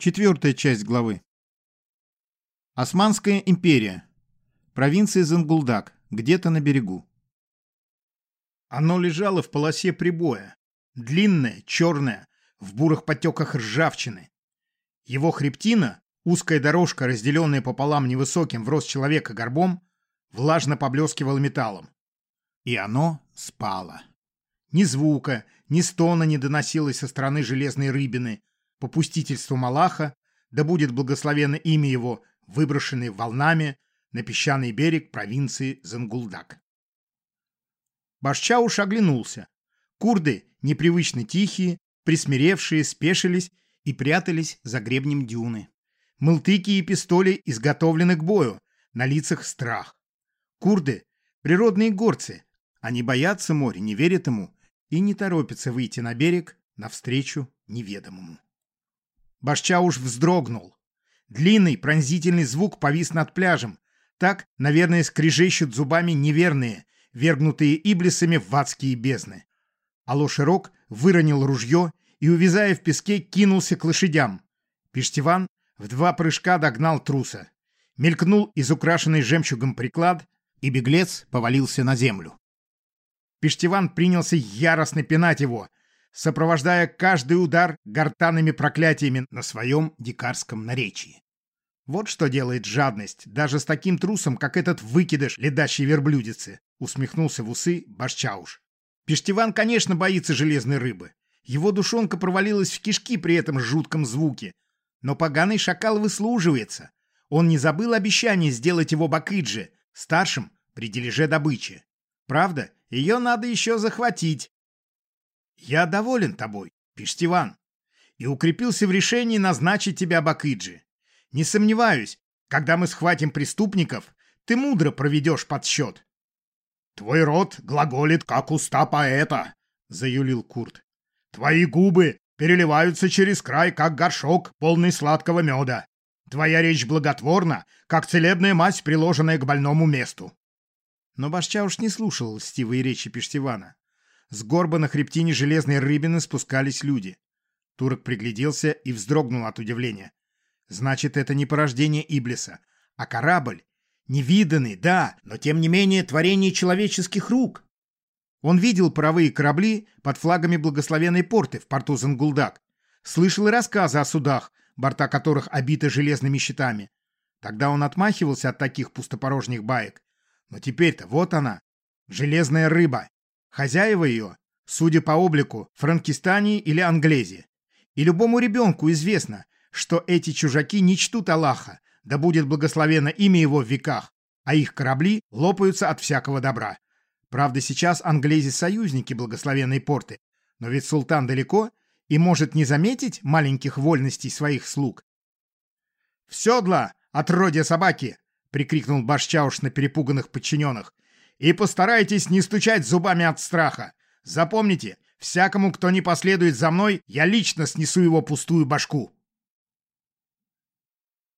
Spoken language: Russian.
Четвертая часть главы. Османская империя. Провинция Зангулдак, где-то на берегу. Оно лежало в полосе прибоя. Длинное, черное, в бурых потеках ржавчины. Его хребтина, узкая дорожка, разделенная пополам невысоким в рост человека горбом, влажно поблескивала металлом. И оно спало. Ни звука, ни стона не доносилось со стороны железной рыбины, попустительству Малаха, да будет благословено имя его, выброшенный волнами на песчаный берег провинции Зангулдак. Башчауш оглянулся. Курды, непривычно тихие, присмиревшие, спешились и прятались за гребнем дюны. Мылтыки и пистоли изготовлены к бою, на лицах страх. Курды — природные горцы. Они боятся моря, не верят ему и не торопятся выйти на берег навстречу неведомому. Башчауш вздрогнул. Длинный пронзительный звук повис над пляжем. Так, наверное, скрежещут зубами неверные, вергнутые иблисами в адские бездны. Алло Широк выронил ружье и, увязая в песке, кинулся к лошадям. Пештиван в два прыжка догнал труса. Мелькнул из украшенный жемчугом приклад, и беглец повалился на землю. Пештиван принялся яростно пинать его — сопровождая каждый удар гортанными проклятиями на своем дикарском наречии. Вот что делает жадность, даже с таким трусом, как этот выкидыш ледащей верблюдицы, усмехнулся в усы Башчауш. Пештиван, конечно, боится железной рыбы. Его душонка провалилась в кишки при этом жутком звуке. Но поганый шакал выслуживается. Он не забыл обещание сделать его Бакыджи, старшим при дележе добычи. Правда, ее надо еще захватить, «Я доволен тобой, Пиштиван, и укрепился в решении назначить тебя Бакыджи. Не сомневаюсь, когда мы схватим преступников, ты мудро проведешь подсчет». «Твой рот глаголит, как уста поэта», — заюлил Курт. «Твои губы переливаются через край, как горшок, полный сладкого меда. Твоя речь благотворна, как целебная мазь, приложенная к больному месту». Но Башча уж не слушал льстивые речи Пештивана. С горба на хребтине железной рыбины спускались люди. Турок пригляделся и вздрогнул от удивления. Значит, это не порождение Иблиса, а корабль. Невиданный, да, но тем не менее творение человеческих рук. Он видел паровые корабли под флагами благословенной порты в порту Зангулдак. Слышал и рассказы о судах, борта которых обиты железными щитами. Тогда он отмахивался от таких пустопорожних баек. Но теперь-то вот она, железная рыба, Хозяева ее, судя по облику, франкистане или англези. И любому ребенку известно, что эти чужаки не чтут Аллаха, да будет благословено имя его в веках, а их корабли лопаются от всякого добра. Правда, сейчас англези союзники благословенной порты, но ведь султан далеко и может не заметить маленьких вольностей своих слуг. «В седла, отродья собаки!» — прикрикнул Башчауш на перепуганных подчиненных. И постарайтесь не стучать зубами от страха. Запомните, всякому, кто не последует за мной, я лично снесу его пустую башку.